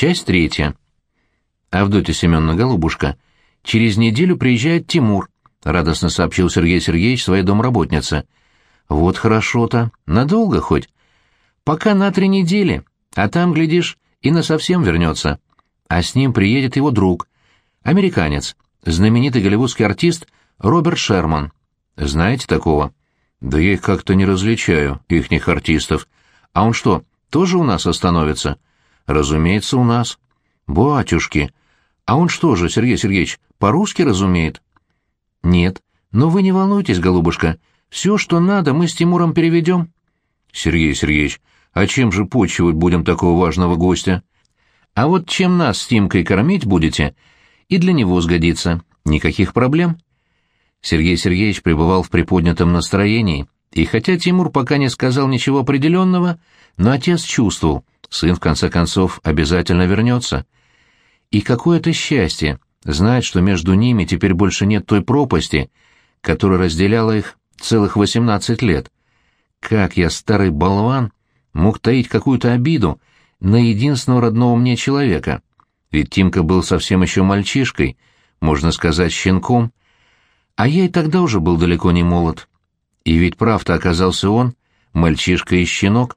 Часть третья. Авдотья Семеновна Голубушка, через неделю приезжает Тимур, — радостно сообщил Сергей Сергеевич своей домработнице. Вот хорошо-то. Надолго хоть? Пока на три недели, а там, глядишь, и насовсем вернется. А с ним приедет его друг, американец, знаменитый голливудский артист Роберт Шерман. Знаете такого? Да я их как-то не различаю, ихних артистов. А он что, тоже у нас остановится? Разумеется, у нас. Батюшки! А он что же, Сергей Сергеевич, по-русски разумеет? Нет. Но вы не волнуйтесь, голубушка. Все, что надо, мы с Тимуром переведем. Сергей Сергеевич, а чем же почивать будем такого важного гостя? А вот чем нас с Тимкой кормить будете, и для него сгодится. Никаких проблем. Сергей Сергеевич пребывал в приподнятом настроении, и хотя Тимур пока не сказал ничего определенного, но отец чувствовал, сын в конце концов обязательно вернется. И какое это счастье знать, что между ними теперь больше нет той пропасти, которая разделяла их целых восемнадцать лет. Как я, старый болван, мог таить какую-то обиду на единственного родного мне человека? Ведь Тимка был совсем еще мальчишкой, можно сказать, щенком, а я и тогда уже был далеко не молод. И ведь прав-то оказался он, мальчишка и щенок.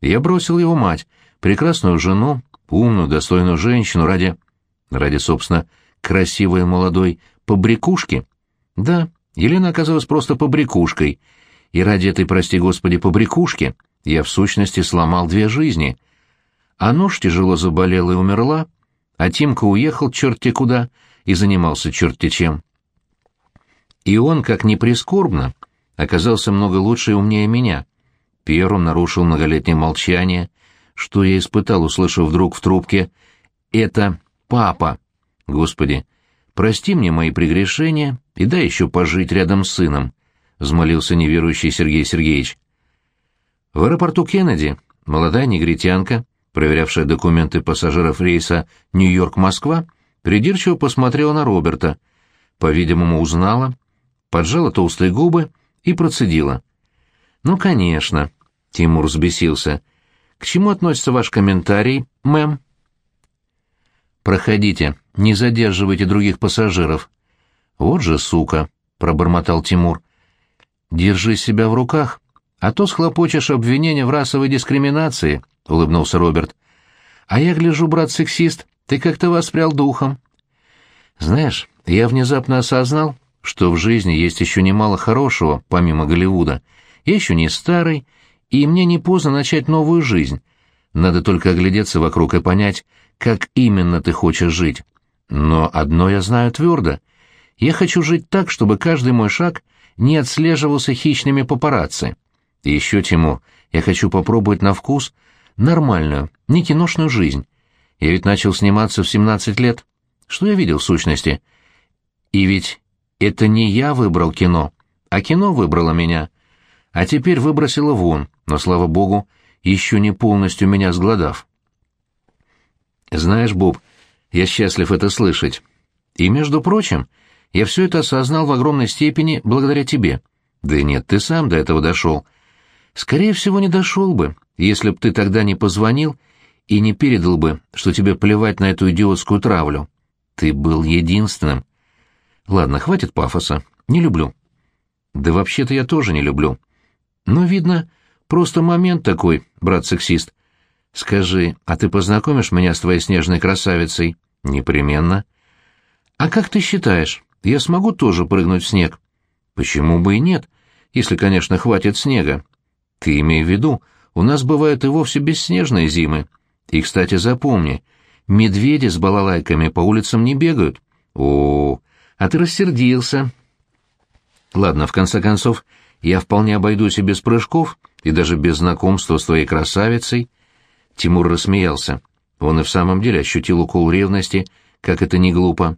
Я бросил его мать, прекрасную жену, умную, достойную женщину ради... ради, собственно, красивой молодой побрякушки? Да, Елена оказалась просто побрякушкой, и ради этой, прости господи, побрякушки я в сущности сломал две жизни. А нож тяжело заболела и умерла, а Тимка уехал черти куда и занимался черти чем. И он, как ни прискорбно, оказался много лучше и умнее меня. Первым нарушил многолетнее молчание, что я испытал, услышав вдруг в трубке «Это папа». Господи, прости мне мои прегрешения и дай еще пожить рядом с сыном, — взмолился неверующий Сергей Сергеевич. В аэропорту Кеннеди молодая негритянка, проверявшая документы пассажиров рейса Нью-Йорк-Москва, придирчиво посмотрела на Роберта, по-видимому, узнала, поджала толстые губы и процедила. «Ну, конечно», — Тимур взбесился. «К чему относится ваш комментарий, мэм?» «Проходите, не задерживайте других пассажиров». «Вот же сука», — пробормотал Тимур. «Держи себя в руках, а то схлопочешь обвинение в расовой дискриминации», — улыбнулся Роберт. «А я гляжу, брат-сексист, ты как-то воспрял духом». «Знаешь, я внезапно осознал, что в жизни есть еще немало хорошего, помимо Голливуда. Я еще не старый, и мне не поздно начать новую жизнь. Надо только оглядеться вокруг и понять, как именно ты хочешь жить. Но одно я знаю твердо. Я хочу жить так, чтобы каждый мой шаг не отслеживался хищными папарацци. И еще, Тимур, я хочу попробовать на вкус нормальную, не киношную жизнь. Я ведь начал сниматься в 17 лет. Что я видел в сущности? И ведь это не я выбрал кино, а кино выбрало меня. А теперь выбросило вон, но, слава богу, еще не полностью меня сгладав. Знаешь, Боб, я счастлив это слышать. И, между прочим, я все это осознал в огромной степени благодаря тебе. Да нет, ты сам до этого дошел. Скорее всего, не дошел бы, если б ты тогда не позвонил и не передал бы, что тебе плевать на эту идиотскую травлю. Ты был единственным. Ладно, хватит пафоса. Не люблю. Да вообще-то я тоже не люблю. Но, видно, просто момент такой, брат-сексист. Скажи, а ты познакомишь меня с твоей снежной красавицей? Непременно. А как ты считаешь, я смогу тоже прыгнуть в снег? Почему бы и нет, если, конечно, хватит снега? Ты имей в виду, у нас бывают и вовсе бесснежные зимы. И, кстати, запомни, медведи с балалайками по улицам не бегают. О, а ты рассердился. Ладно, в конце концов, я вполне обойдусь и без прыжков, и даже без знакомства с твоей красавицей. Тимур рассмеялся. Он и в самом деле ощутил укол ревности, как это не глупо.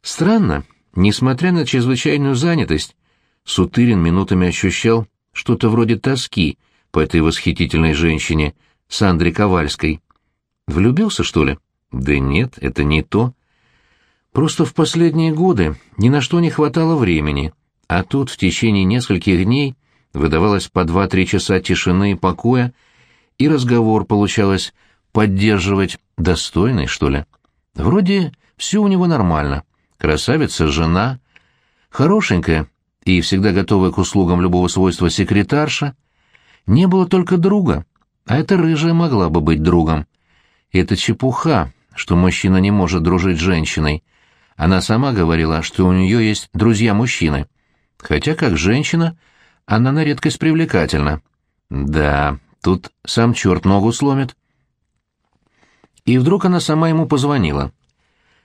Странно, несмотря на чрезвычайную занятость, Сутырин минутами ощущал что-то вроде тоски по этой восхитительной женщине, Сандре Ковальской. Влюбился, что ли? Да нет, это не то. Просто в последние годы ни на что не хватало времени, а тут в течение нескольких дней выдавалось по два-три часа тишины и покоя, и разговор получалось поддерживать достойный, что ли. Вроде все у него нормально. Красавица, жена, хорошенькая и всегда готовая к услугам любого свойства секретарша. Не было только друга, а эта рыжая могла бы быть другом. Это чепуха, что мужчина не может дружить с женщиной. Она сама говорила, что у нее есть друзья-мужчины. Хотя, как женщина, она на редкость привлекательна. Да, тут сам черт ногу сломит. И вдруг она сама ему позвонила.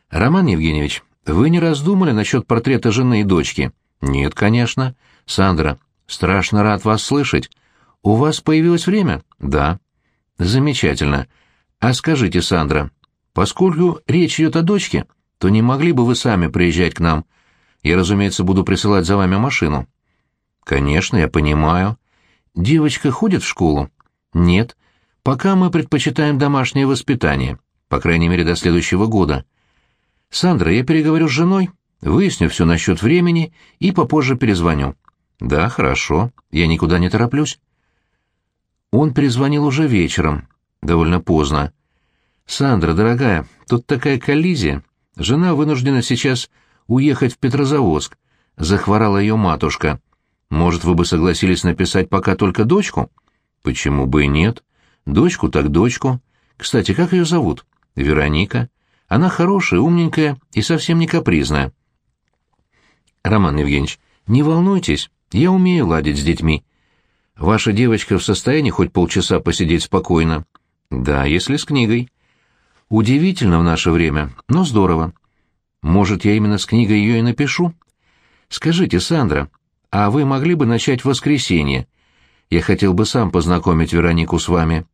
«Роман Евгеньевич, вы не раздумали насчет портрета жены и дочки?» «Нет, конечно. Сандра, страшно рад вас слышать. У вас появилось время?» «Да». «Замечательно. А скажите, Сандра, поскольку речь идет о дочке, то не могли бы вы сами приезжать к нам? Я, разумеется, буду присылать за вами машину». «Конечно, я понимаю. Девочка ходит в школу?» «Нет. Пока мы предпочитаем домашнее воспитание, по крайней мере, до следующего года. Сандра, я переговорю с женой, выясню все насчет времени и попозже перезвоню». «Да, хорошо. Я никуда не тороплюсь». Он перезвонил уже вечером, довольно поздно. «Сандра, дорогая, тут такая коллизия. Жена вынуждена сейчас уехать в Петрозаводск. Захворала ее матушка. Может, вы бы согласились написать пока только дочку? Почему бы и нет? Дочку так дочку. Кстати, как ее зовут? Вероника. Она хорошая, умненькая и совсем не капризная. Роман Евгеньевич, не волнуйтесь, я умею ладить с детьми. Ваша девочка в состоянии хоть полчаса посидеть спокойно? Да, если с книгой. Удивительно в наше время, но здорово. Может, я именно с книгой ее и напишу? Скажите, Сандра, а вы могли бы начать в воскресенье? Я хотел бы сам познакомить Веронику с вами.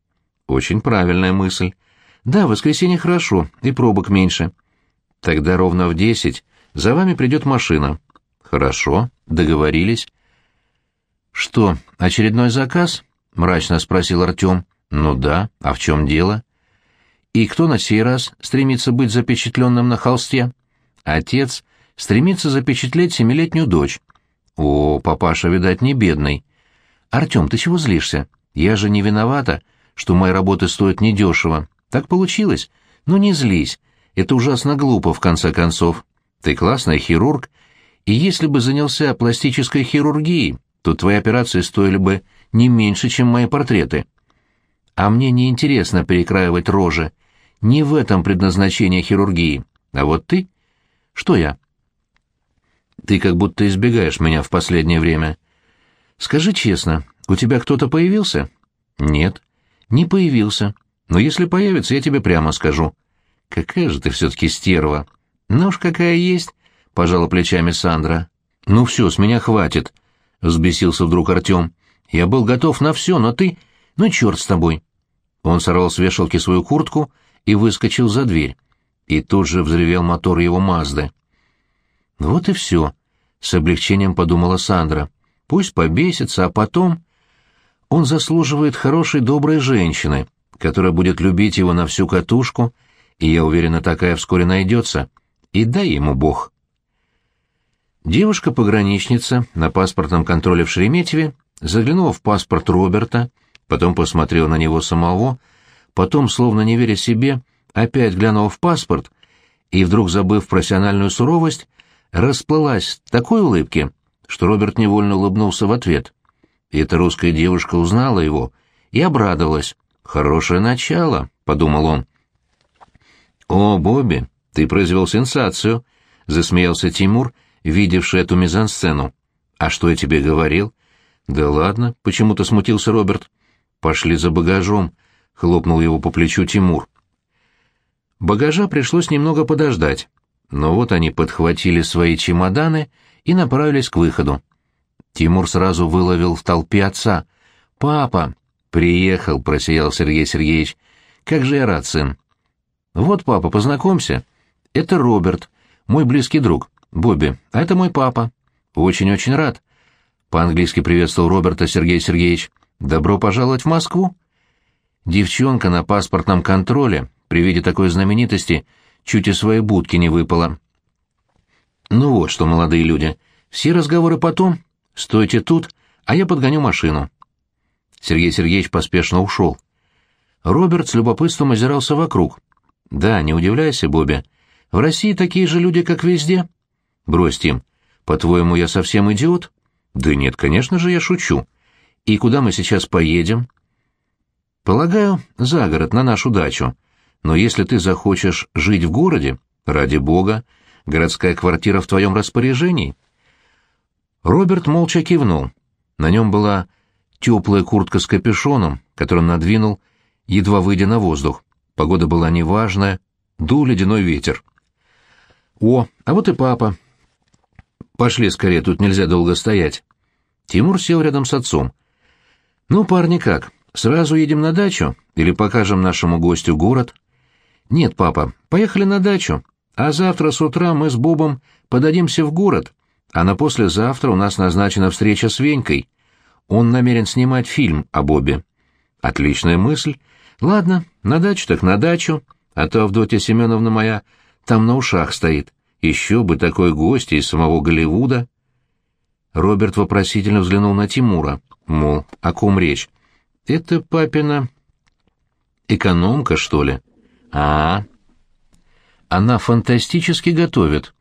Очень правильная мысль. Да, в воскресенье хорошо, и пробок меньше. Тогда ровно в десять за вами придет машина. Хорошо, договорились. Что, очередной заказ? Мрачно спросил Артем. Ну да, а в чем дело? И кто на сей раз стремится быть запечатленным на холсте? Отец стремится запечатлеть семилетнюю дочь. О, папаша, видать, не бедный. Артем, ты чего злишься? Я же не виновата, что мои работы стоят недешево. Так получилось. Ну не злись. Это ужасно глупо, в конце концов. Ты классный хирург, и если бы занялся пластической хирургией, то твои операции стоили бы не меньше, чем мои портреты. А мне не интересно перекраивать рожи. Не в этом предназначение хирургии. А вот ты? Что я? Ты как будто избегаешь меня в последнее время. Скажи честно, у тебя кто-то появился? Нет, не появился. Но если появится, я тебе прямо скажу. Какая же ты все-таки стерва. Ну уж какая есть, — пожала плечами Сандра. Ну все, с меня хватит, — взбесился вдруг Артем. Я был готов на все, но ты... Ну, черт с тобой. Он сорвал с вешалки свою куртку и выскочил за дверь. И тут же взревел мотор его Мазды. Вот и все, — с облегчением подумала Сандра. Пусть побесится, а потом... Он заслуживает хорошей доброй женщины, которая будет любить его на всю катушку, и я уверена, такая вскоре найдется. И дай ему Бог. Девушка-пограничница на паспортном контроле в Шереметьеве заглянула в паспорт Роберта, потом посмотрела на него самого, потом, словно не веря себе, опять глянула в паспорт и, вдруг забыв профессиональную суровость, расплылась такой улыбке, что Роберт невольно улыбнулся в ответ. И эта русская девушка узнала его и обрадовалась. «Хорошее начало», — подумал он. «О, Бобби, ты произвел сенсацию», — засмеялся Тимур, видевший эту мизансцену. «А что я тебе говорил?» «Да ладно», — почему-то смутился Роберт. «Пошли за багажом», — хлопнул его по плечу Тимур. Багажа пришлось немного подождать, но вот они подхватили свои чемоданы и направились к выходу. Тимур сразу выловил в толпе отца. «Папа!» «Приехал», — просиял Сергей Сергеевич. «Как же я рад, сын!» «Вот, папа, познакомься. Это Роберт, мой близкий друг. Бобби, а это мой папа. Очень-очень рад». По-английски приветствовал Роберта Сергей Сергеевич. «Добро пожаловать в Москву!» Девчонка на паспортном контроле при виде такой знаменитости чуть из своей будки не выпала. «Ну вот что, молодые люди, все разговоры потом. Стойте тут, а я подгоню машину». Сергей Сергеевич поспешно ушел. Роберт с любопытством озирался вокруг. «Да, не удивляйся, Бобби. В России такие же люди, как везде». «Брось, Тим. По-твоему, я совсем идиот?» «Да нет, конечно же, я шучу. И куда мы сейчас поедем?» «Полагаю, за город, на нашу дачу. Но если ты захочешь жить в городе, ради бога, городская квартира в твоем распоряжении». Роберт молча кивнул. На нем была теплая куртка с капюшоном, которую он надвинул, едва выйдя на воздух. Погода была неважная, дул ледяной ветер. «О, а вот и папа!» «Пошли скорее, тут нельзя долго стоять». Тимур сел рядом с отцом. «Ну, парни, как, сразу едем на дачу или покажем нашему гостю город?» «Нет, папа, поехали на дачу, а завтра с утра мы с Бобом подадимся в город, а на послезавтра у нас назначена встреча с Венькой. Он намерен снимать фильм о Бобе». «Отличная мысль. Ладно, на дачу так на дачу, а то Авдотья Семеновна моя там на ушах стоит. Еще бы такой гость из самого Голливуда». Роберт вопросительно взглянул на Тимура, мол, о ком речь. «Это папина...» «Экономка, что ли?» А, -а, -а. Она фантастически готовит.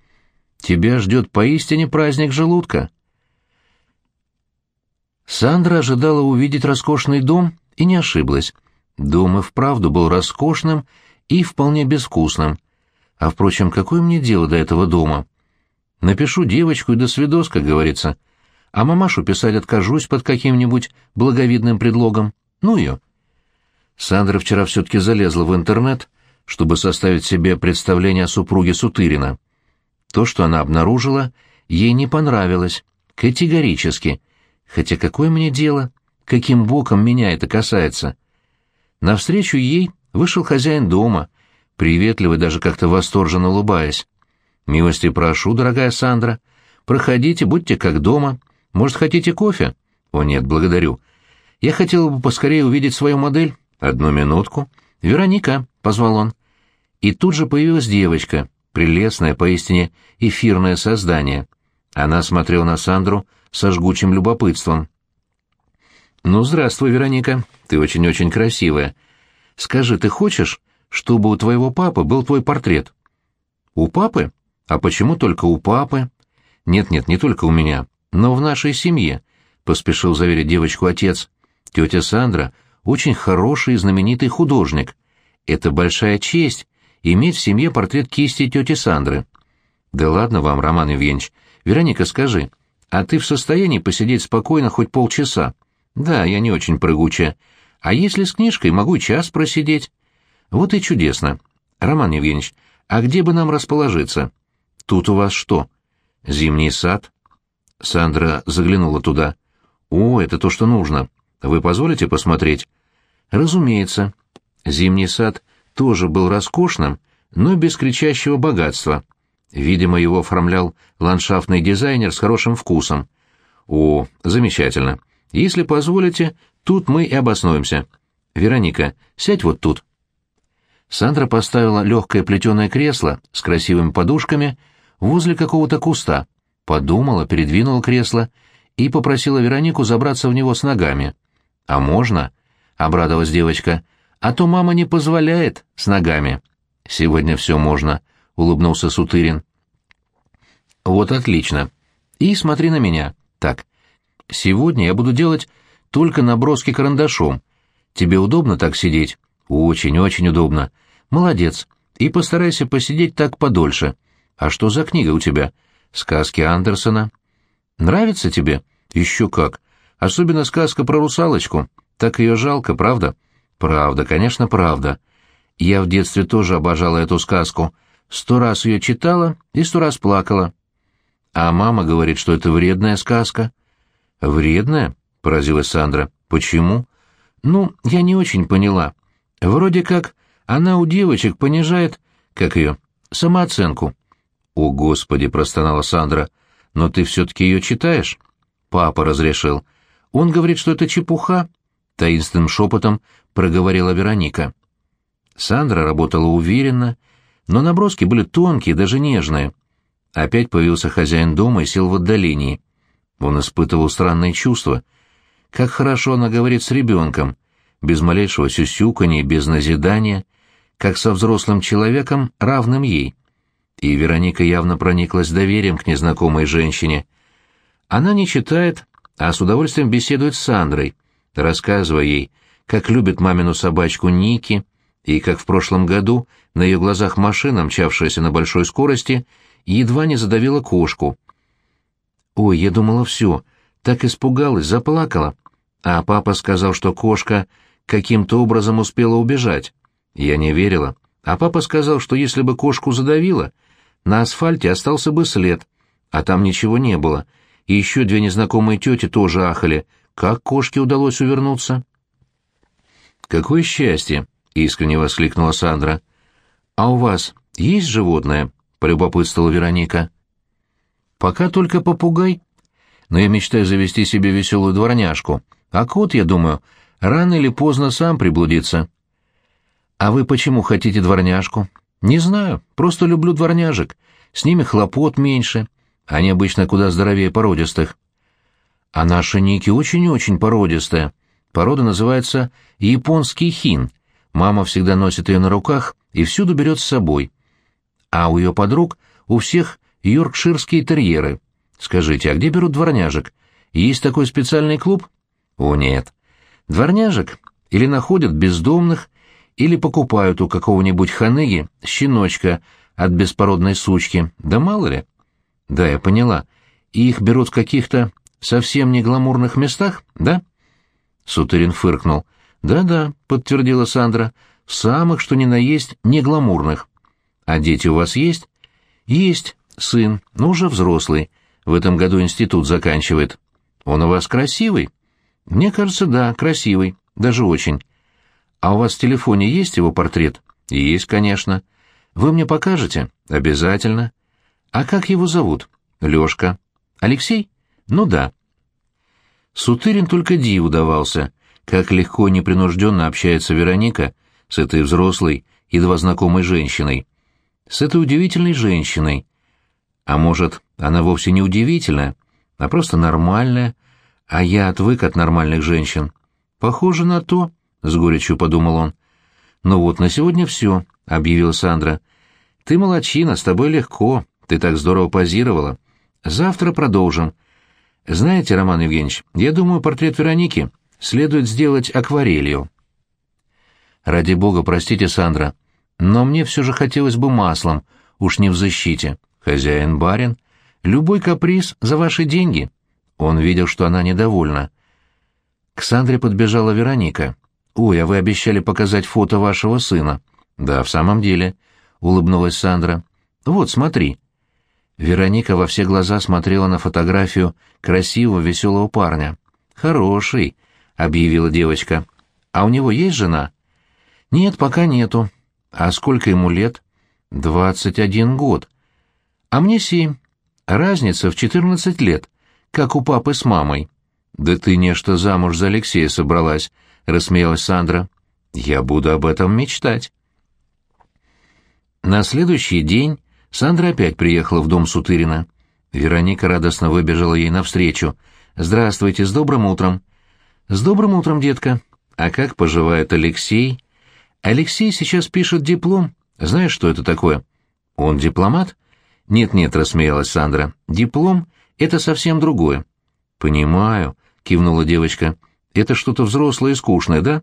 Тебя ждет поистине праздник желудка». Сандра ожидала увидеть роскошный дом и не ошиблась. Дом и вправду был роскошным и вполне безвкусным. А, впрочем, какое мне дело до этого дома? Напишу девочку и до свидос, как говорится. А мамашу писать откажусь под каким-нибудь благовидным предлогом. Ну ее. Сандра вчера все-таки залезла в интернет, чтобы составить себе представление о супруге Сутырина. То, что она обнаружила, ей не понравилось. Категорически. Хотя какое мне дело? Каким боком меня это касается? Навстречу ей вышел хозяин дома, приветливый, даже как-то восторженно улыбаясь. «Милости прошу, дорогая Сандра. Проходите, будьте как дома. Может, хотите кофе?» «О, нет, благодарю. Я хотел бы поскорее увидеть свою модель. Одну минутку. Вероника», — позвал он. И тут же появилась девочка, прелестное, поистине эфирное создание. Она смотрела на Сандру со жгучим любопытством. «Ну, здравствуй, Вероника. Ты очень-очень красивая. Скажи, ты хочешь, чтобы у твоего папы был твой портрет?» «У папы? А почему только у папы?» «Нет-нет, не только у меня, но в нашей семье», — поспешил заверить девочку отец. «Тетя Сандра очень хороший и знаменитый художник. Это большая честь иметь в семье портрет кисти тети Сандры. Да ладно вам, Роман Евгеньевич. Вероника, скажи, а ты в состоянии посидеть спокойно хоть полчаса? Да, я не очень прыгучая. А если с книжкой, могу час просидеть. Вот и чудесно. Роман Евгеньевич, а где бы нам расположиться? Тут у вас что? Зимний сад? Сандра заглянула туда. О, это то, что нужно. Вы позволите посмотреть? Разумеется. Зимний сад тоже был роскошным, но без кричащего богатства. Видимо, его оформлял ландшафтный дизайнер с хорошим вкусом. О, замечательно. Если позволите, тут мы и обоснуемся. Вероника, сядь вот тут. Сандра поставила легкое плетеное кресло с красивыми подушками возле какого-то куста, подумала, передвинула кресло и попросила Веронику забраться в него с ногами. «А можно?» — обрадовалась девочка а то мама не позволяет с ногами. Сегодня все можно, — улыбнулся Сутырин. Вот отлично. И смотри на меня. Так, сегодня я буду делать только наброски карандашом. Тебе удобно так сидеть? Очень-очень удобно. Молодец. И постарайся посидеть так подольше. А что за книга у тебя? Сказки Андерсона. Нравится тебе? Еще как. Особенно сказка про русалочку. Так ее жалко, правда? — Правда, конечно, правда. Я в детстве тоже обожала эту сказку. Сто раз ее читала и сто раз плакала. А мама говорит, что это вредная сказка. Вредная? Поразилась Сандра. Почему? Ну, я не очень поняла. Вроде как она у девочек понижает, как ее, самооценку. О, Господи, простонала Сандра. Но ты все-таки ее читаешь? Папа разрешил. Он говорит, что это чепуха. Таинственным шепотом проговорила Вероника. Сандра работала уверенно, но наброски были тонкие, даже нежные. Опять появился хозяин дома и сел в отдалении. Он испытывал странные чувства. Как хорошо она говорит с ребенком. без малейшего сюсюканья, без назидания, как со взрослым человеком, равным ей. И Вероника явно прониклась доверием к незнакомой женщине. Она не читает, а с удовольствием беседует с Сандрой, рассказывая ей, как любит мамину собачку Ники, и как в прошлом году на ее глазах машина, мчавшаяся на большой скорости, едва не задавила кошку. «Ой, я думала, все, так испугалась, заплакала. А папа сказал, что кошка каким-то образом успела убежать. Я не верила. А папа сказал, что если бы кошку задавило, на асфальте остался бы след, а там ничего не было. И еще две незнакомые тети тоже ахали. Как кошке удалось увернуться?» «Какое счастье!» — искренне воскликнула Сандра. «А у вас есть животное?» — полюбопытствовала Вероника. «Пока только попугай. Но я мечтаю завести себе веселую дворняжку. А кот, я думаю, рано или поздно сам приблудится». «А вы почему хотите дворняжку?» «Не знаю, просто люблю дворняжек. С ними хлопот меньше. Они обычно куда здоровее породистых». «А наша Ники очень-очень породистая. Порода называется японский хин. Мама всегда носит ее на руках и всюду берет с собой. А у ее подруг у всех йоркширские терьеры. Скажите, а где берут дворняжек? Есть такой специальный клуб? О, нет. Дворняжек или находят бездомных, или покупают у какого-нибудь ханыги щеночка от беспородной сучки, да мало ли. Да, я поняла. И их берут каких-то совсем не гламурных местах, да? Сутырин фыркнул. «Да-да», — подтвердила Сандра, — «в самых, что ни на есть, не гламурных». «А дети у вас есть?» «Есть. Сын, но уже взрослый. В этом году институт заканчивает. Он у вас красивый?» «Мне кажется, да, красивый. Даже очень. А у вас в телефоне есть его портрет?» «Есть, конечно. Вы мне покажете?» «Обязательно». «А как его зовут?» «Лёшка». «Алексей?» «Ну да». Сутырин только диву давался, как легко и непринужденно общается Вероника с этой взрослой, едва знакомой женщиной. С этой удивительной женщиной. А может, она вовсе не удивительная, а просто нормальная, а я отвык от нормальных женщин. Похоже на то, — с горечью подумал он. «Ну вот, на сегодня все», — объявила Сандра. «Ты молодчина, с тобой легко, ты так здорово позировала. Завтра продолжим. Знаете, Роман Евгеньевич, я думаю, портрет Вероники следует сделать акварелью. Ради бога, простите, Сандра, но мне все же хотелось бы маслом, уж не в защите. Хозяин барин, любой каприз за ваши деньги. Он видел, что она недовольна. К Сандре подбежала Вероника. «Ой, а вы обещали показать фото вашего сына». «Да, в самом деле», — улыбнулась Сандра. «Вот, смотри». Вероника во все глаза смотрела на фотографию красивого, веселого парня. «Хороший», — объявила девочка. «А у него есть жена?» «Нет, пока нету». «А сколько ему лет?» «Двадцать один год». «А мне семь. Разница в четырнадцать лет, как у папы с мамой». «Да ты нечто замуж за Алексея собралась», — рассмеялась Сандра. «Я буду об этом мечтать». На следующий день Сандра опять приехала в дом Сутырина. Вероника радостно выбежала ей навстречу. «Здравствуйте, с добрым утром!» «С добрым утром, детка! А как поживает Алексей?» «Алексей сейчас пишет диплом. Знаешь, что это такое?» «Он дипломат?» «Нет-нет», — рассмеялась Сандра. «Диплом — это совсем другое». «Понимаю», — кивнула девочка. «Это что-то взрослое и скучное, да?»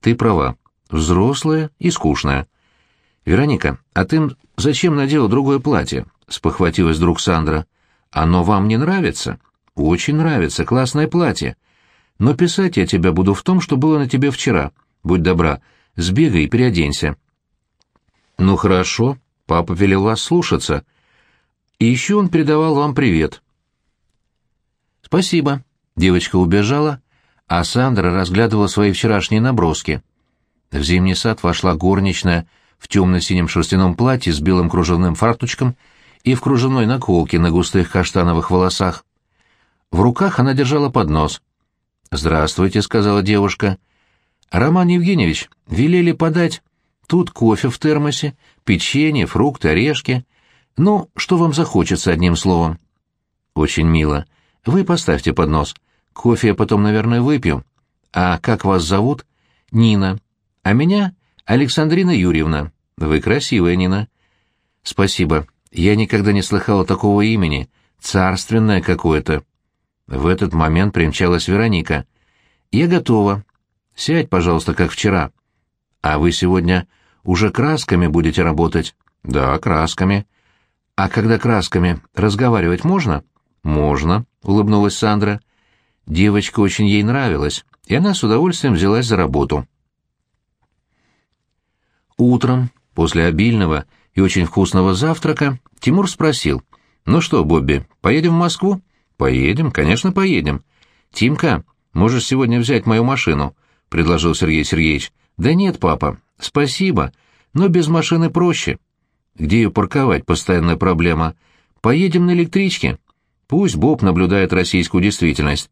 «Ты права. Взрослое и скучное». «Вероника, а ты зачем надела другое платье?» — спохватилась вдруг Сандра. «Оно вам не нравится?» «Очень нравится, классное платье. Но писать я тебя буду в том, что было на тебе вчера. Будь добра, сбегай и переоденься». «Ну хорошо, папа велел вас слушаться. И еще он передавал вам привет». «Спасибо». Девочка убежала, а Сандра разглядывала свои вчерашние наброски. В зимний сад вошла горничная в темно-синем шерстяном платье с белым кружевным фарточком и в кружевной наколке на густых каштановых волосах. В руках она держала поднос. «Здравствуйте», — сказала девушка. «Роман Евгеньевич, велели подать. Тут кофе в термосе, печенье, фрукты, орешки. Ну, что вам захочется, одним словом». «Очень мило. Вы поставьте поднос. Кофе я потом, наверное, выпью. А как вас зовут?» Нина. А меня Александрина Юрьевна. Вы красивая, Нина. Спасибо. Я никогда не слыхала такого имени. Царственное какое-то. В этот момент примчалась Вероника. Я готова. Сядь, пожалуйста, как вчера. А вы сегодня уже красками будете работать? Да, красками. А когда красками разговаривать можно? Можно, улыбнулась Сандра. Девочка очень ей нравилась, и она с удовольствием взялась за работу. Утром, после обильного и очень вкусного завтрака, Тимур спросил, «Ну что, Бобби, поедем в Москву?» «Поедем, конечно, поедем. Тимка, можешь сегодня взять мою машину?» — предложил Сергей Сергеевич. «Да нет, папа, спасибо, но без машины проще. Где ее парковать, постоянная проблема. Поедем на электричке. Пусть Боб наблюдает российскую действительность».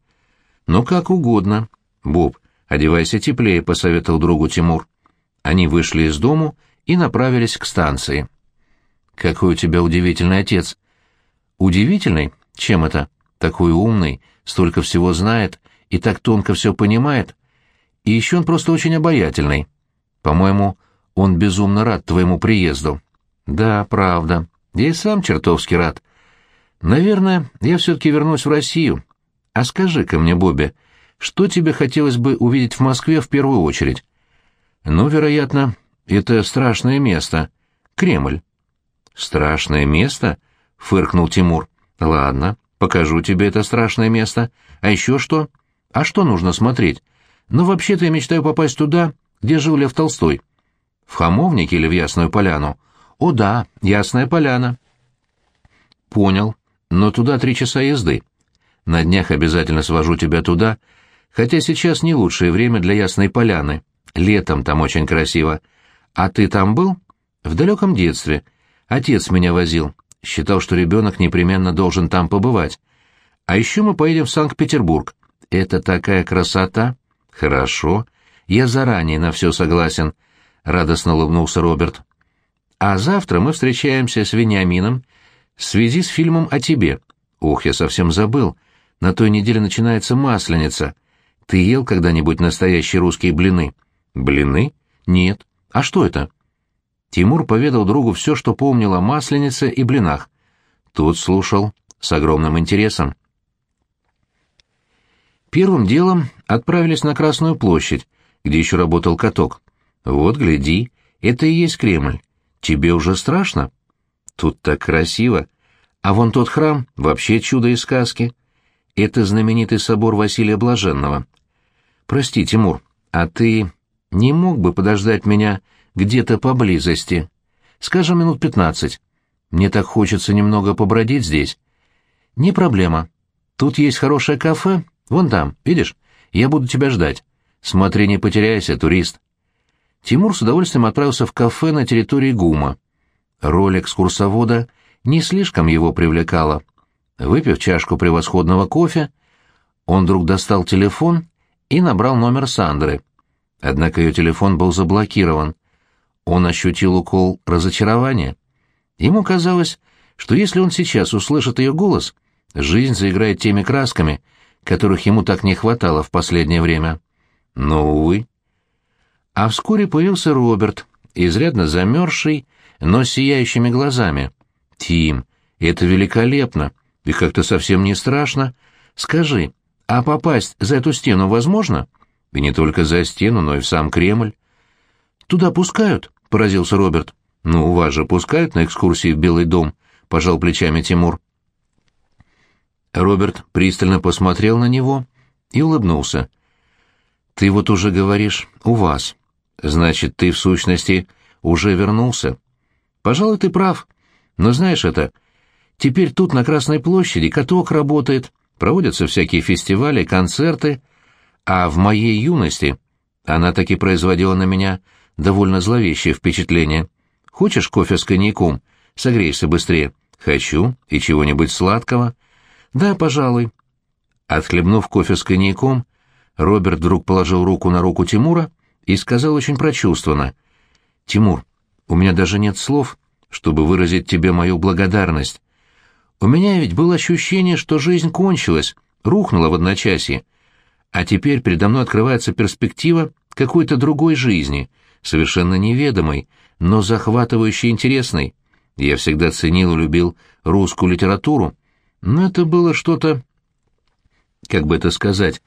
«Ну, как угодно. Боб, одевайся теплее», — посоветовал другу Тимур. Они вышли из дому и направились к станции. «Какой у тебя удивительный отец!» «Удивительный? Чем это? Такой умный, столько всего знает и так тонко все понимает. И еще он просто очень обаятельный. По-моему, он безумно рад твоему приезду». «Да, правда. Я и сам чертовски рад. Наверное, я все-таки вернусь в Россию. А скажи-ка мне, Бобби, что тебе хотелось бы увидеть в Москве в первую очередь?» «Ну, вероятно, это страшное место. Кремль». «Страшное место?» — фыркнул Тимур. «Ладно, покажу тебе это страшное место. А еще что? А что нужно смотреть? Ну, вообще-то я мечтаю попасть туда, где жил Лев Толстой. В Хамовнике или в Ясную Поляну? О да, Ясная Поляна». «Понял. Но туда три часа езды. На днях обязательно свожу тебя туда, хотя сейчас не лучшее время для Ясной Поляны. Летом там очень красиво. А ты там был? В далеком детстве. Отец меня возил. Считал, что ребенок непременно должен там побывать. А еще мы поедем в Санкт-Петербург. Это такая красота. Хорошо. Я заранее на все согласен. Радостно улыбнулся Роберт. А завтра мы встречаемся с Вениамином в связи с фильмом о тебе. Ох, я совсем забыл. На той неделе начинается Масленица. Ты ел когда-нибудь настоящие русские блины? Блины? Нет. А что это? Тимур поведал другу все, что помнил о масленице и блинах. Тот слушал с огромным интересом. Первым делом отправились на Красную площадь, где еще работал каток. Вот, гляди, это и есть Кремль. Тебе уже страшно? Тут так красиво. А вон тот храм — вообще чудо из сказки. Это знаменитый собор Василия Блаженного. Прости, Тимур, а ты не мог бы подождать меня где-то поблизости? Скажем, минут пятнадцать. Мне так хочется немного побродить здесь. Не проблема. Тут есть хорошее кафе, вон там, видишь? Я буду тебя ждать. Смотри, не потеряйся, турист. Тимур с удовольствием отправился в кафе на территории ГУМа. Роль экскурсовода не слишком его привлекала. Выпив чашку превосходного кофе, он вдруг достал телефон и набрал номер Сандры. Однако ее телефон был заблокирован. Он ощутил укол разочарования. Ему казалось, что если он сейчас услышит ее голос, жизнь заиграет теми красками, которых ему так не хватало в последнее время. Но, увы. А вскоре появился Роберт, изрядно замерзший, но сияющими глазами. «Тим, это великолепно, и как-то совсем не страшно. Скажи, а попасть за эту стену возможно?» И не только за стену, но и в сам Кремль. «Туда пускают?» — поразился Роберт. «Ну, вас же пускают на экскурсии в Белый дом», — пожал плечами Тимур. Роберт пристально посмотрел на него и улыбнулся. «Ты вот уже говоришь «у вас». Значит, ты, в сущности, уже вернулся. Пожалуй, ты прав. Но знаешь это, теперь тут, на Красной площади, каток работает, проводятся всякие фестивали, концерты, а в моей юности она таки производила на меня довольно зловещее впечатление. Хочешь кофе с коньяком? Согрейся быстрее. Хочу. И чего-нибудь сладкого? Да, пожалуй. Отхлебнув кофе с коньяком, Роберт вдруг положил руку на руку Тимура и сказал очень прочувствованно. «Тимур, у меня даже нет слов, чтобы выразить тебе мою благодарность. У меня ведь было ощущение, что жизнь кончилась, рухнула в одночасье, а теперь передо мной открывается перспектива какой-то другой жизни, совершенно неведомой, но захватывающей интересной. Я всегда ценил и любил русскую литературу, но это было что-то, как бы это сказать,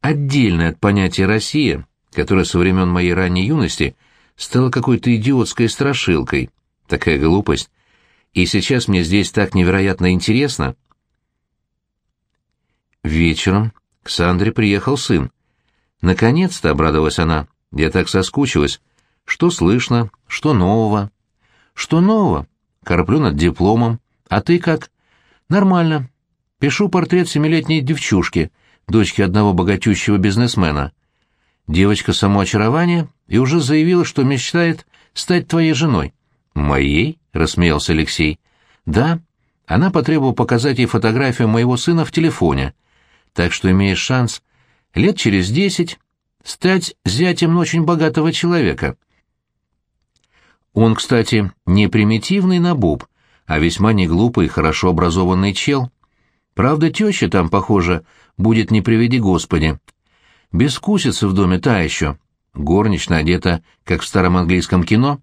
отдельное от понятия «Россия», которое со времен моей ранней юности стало какой-то идиотской страшилкой. Такая глупость. И сейчас мне здесь так невероятно интересно. Вечером к Сандре приехал сын. Наконец-то, обрадовалась она, я так соскучилась. Что слышно? Что нового? Что нового? Корплю над дипломом. А ты как? Нормально. Пишу портрет семилетней девчушки, дочки одного богатющего бизнесмена. Девочка самоочарование и уже заявила, что мечтает стать твоей женой. Моей? рассмеялся Алексей. Да. Она потребовала показать ей фотографию моего сына в телефоне. Так что имеешь шанс лет через десять стать зятем очень богатого человека. Он, кстати, не примитивный набуб, а весьма неглупый и хорошо образованный чел. Правда, теща там, похоже, будет не приведи Господи. Бескусица в доме та еще. Горничная одета, как в старом английском кино.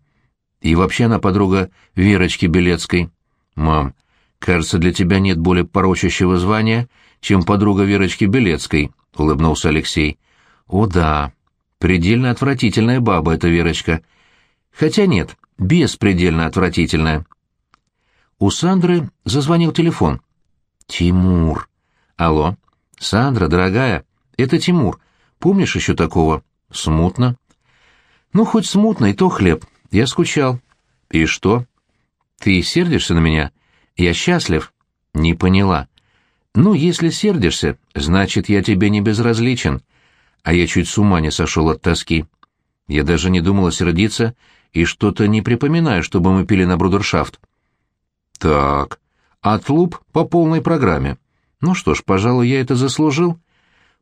И вообще она подруга Верочки Белецкой. Мам, кажется, для тебя нет более порочащего звания, чем подруга Верочки Белецкой, — улыбнулся Алексей. О да, предельно отвратительная баба эта Верочка. Хотя нет, беспредельно отвратительная. У Сандры зазвонил телефон. «Тимур». «Алло. Сандра, дорогая, это Тимур. Помнишь еще такого?» «Смутно». «Ну, хоть смутно, и то хлеб. Я скучал». «И что?» «Ты сердишься на меня? Я счастлив». «Не поняла». «Ну, если сердишься, значит, я тебе не безразличен. А я чуть с ума не сошел от тоски. Я даже не думала сердиться и что-то не припоминаю, чтобы мы пили на брудершафт. Так, отлуп по полной программе. Ну что ж, пожалуй, я это заслужил.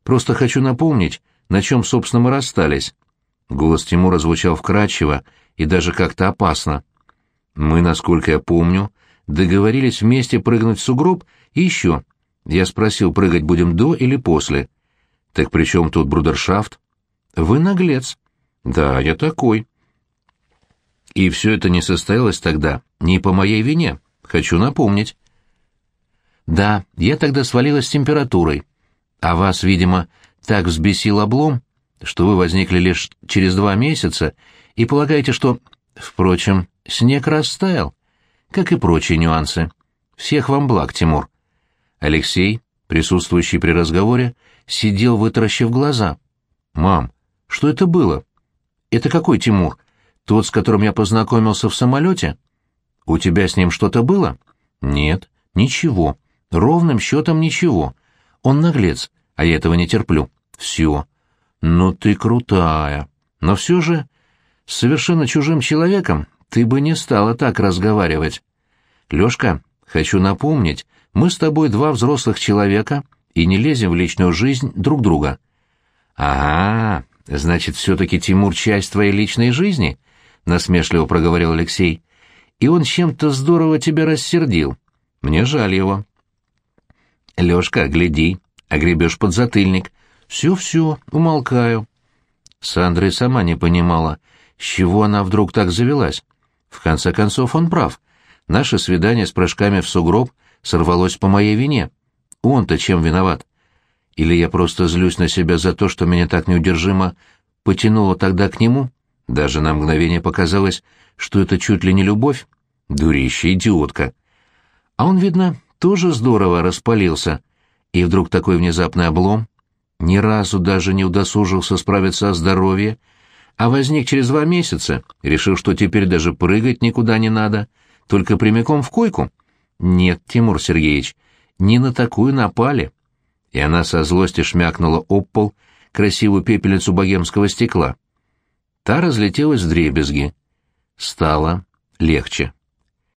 Просто хочу напомнить, на чем, собственно, мы расстались. Голос Тимура звучал вкрадчиво и даже как-то опасно. Мы, насколько я помню, договорились вместе прыгнуть в сугроб и еще. Я спросил, прыгать будем до или после. Так при чем тут брудершафт? Вы наглец. Да, я такой. И все это не состоялось тогда не по моей вине, хочу напомнить. Да, я тогда свалилась с температурой, а вас, видимо, так взбесил облом, что вы возникли лишь через два месяца и полагаете, что... Впрочем, снег растаял, как и прочие нюансы. Всех вам благ, Тимур. Алексей, присутствующий при разговоре, сидел, вытаращив глаза. «Мам, что это было?» «Это какой Тимур? Тот, с которым я познакомился в самолете? У тебя с ним что-то было? Нет, ничего. Ровным счетом ничего. Он наглец, а я этого не терплю. Все. Ну ты крутая. Но все же с совершенно чужим человеком ты бы не стала так разговаривать. Лёшка, хочу напомнить, мы с тобой два взрослых человека и не лезем в личную жизнь друг друга. Ага, значит, все-таки Тимур часть твоей личной жизни? —— насмешливо проговорил Алексей. «И он чем-то здорово тебя рассердил. Мне жаль его». «Лёшка, гляди, огребешь под затыльник. Все-все, умолкаю». Сандра и сама не понимала, с чего она вдруг так завелась. В конце концов, он прав. Наше свидание с прыжками в сугроб сорвалось по моей вине. Он-то чем виноват? Или я просто злюсь на себя за то, что меня так неудержимо потянуло тогда к нему? Даже на мгновение показалось, что это чуть ли не любовь. Дурища идиотка. А он, видно, тоже здорово распалился. И вдруг такой внезапный облом. Ни разу даже не удосужился справиться о здоровье, а возник через два месяца, решил, что теперь даже прыгать никуда не надо, только прямиком в койку. Нет, Тимур Сергеевич, не на такую напали. И она со злости шмякнула об пол красивую пепельницу богемского стекла. Та разлетелась в дребезги. Стало легче.